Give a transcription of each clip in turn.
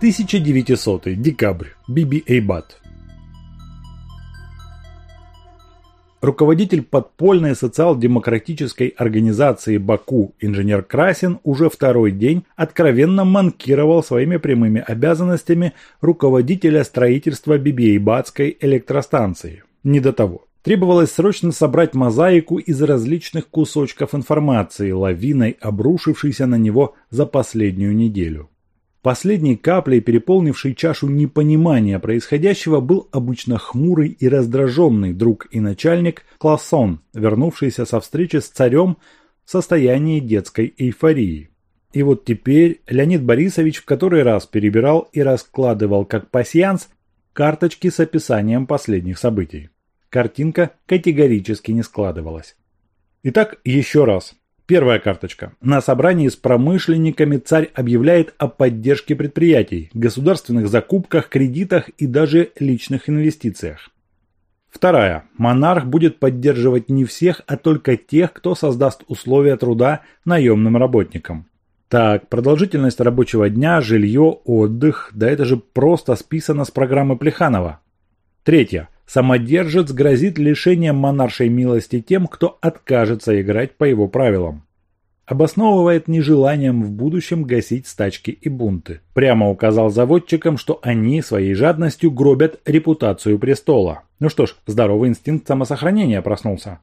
1900 декабрь. Биби Эйбат. Руководитель подпольной социал-демократической организации «Баку» инженер Красин уже второй день откровенно манкировал своими прямыми обязанностями руководителя строительства Бибиэйбатской электростанции. Не до того. Требовалось срочно собрать мозаику из различных кусочков информации, лавиной обрушившейся на него за последнюю неделю. Последней каплей, переполнившей чашу непонимания происходящего, был обычно хмурый и раздраженный друг и начальник Классон, вернувшийся со встречи с царем в состоянии детской эйфории. И вот теперь Леонид Борисович в который раз перебирал и раскладывал как пасьянс карточки с описанием последних событий. Картинка категорически не складывалась. Итак, еще раз. Первая карточка. На собрании с промышленниками царь объявляет о поддержке предприятий, государственных закупках, кредитах и даже личных инвестициях. Вторая. Монарх будет поддерживать не всех, а только тех, кто создаст условия труда наемным работникам. Так, продолжительность рабочего дня, жилье, отдых, да это же просто списано с программы Плеханова. Третье. Самодержец грозит лишением монаршей милости тем, кто откажется играть по его правилам. Обосновывает нежеланием в будущем гасить стачки и бунты. Прямо указал заводчикам, что они своей жадностью гробят репутацию престола. Ну что ж, здоровый инстинкт самосохранения проснулся.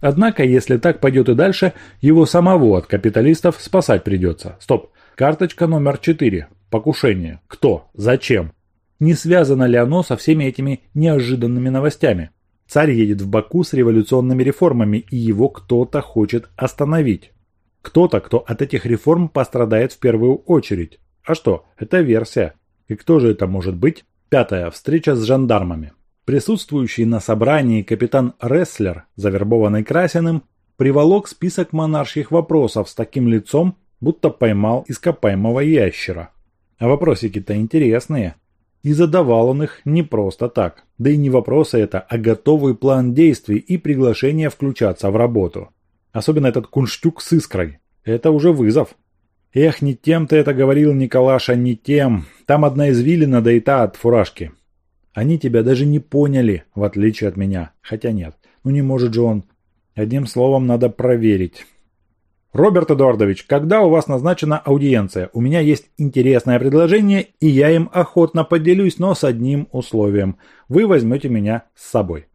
Однако, если так пойдет и дальше, его самого от капиталистов спасать придется. Стоп. Карточка номер 4. Покушение. Кто? Зачем? Не связано ли оно со всеми этими неожиданными новостями? Царь едет в Баку с революционными реформами, и его кто-то хочет остановить. Кто-то, кто от этих реформ пострадает в первую очередь. А что, это версия. И кто же это может быть? Пятая. Встреча с жандармами. Присутствующий на собрании капитан Ресслер, завербованный Красиным, приволок список монарших вопросов с таким лицом, будто поймал ископаемого ящера. А вопросики-то интересные. И задавал он их не просто так. Да и не вопросы это, а готовый план действий и приглашение включаться в работу. Особенно этот кунштюк с искрой. Это уже вызов. Эх, не тем ты это говорил, Николаша, не тем. Там одна извилина, да и та от фуражки. Они тебя даже не поняли, в отличие от меня. Хотя нет, ну не может же он. Одним словом, надо проверить. «Роберт Эдуардович, когда у вас назначена аудиенция? У меня есть интересное предложение, и я им охотно поделюсь, но с одним условием. Вы возьмете меня с собой».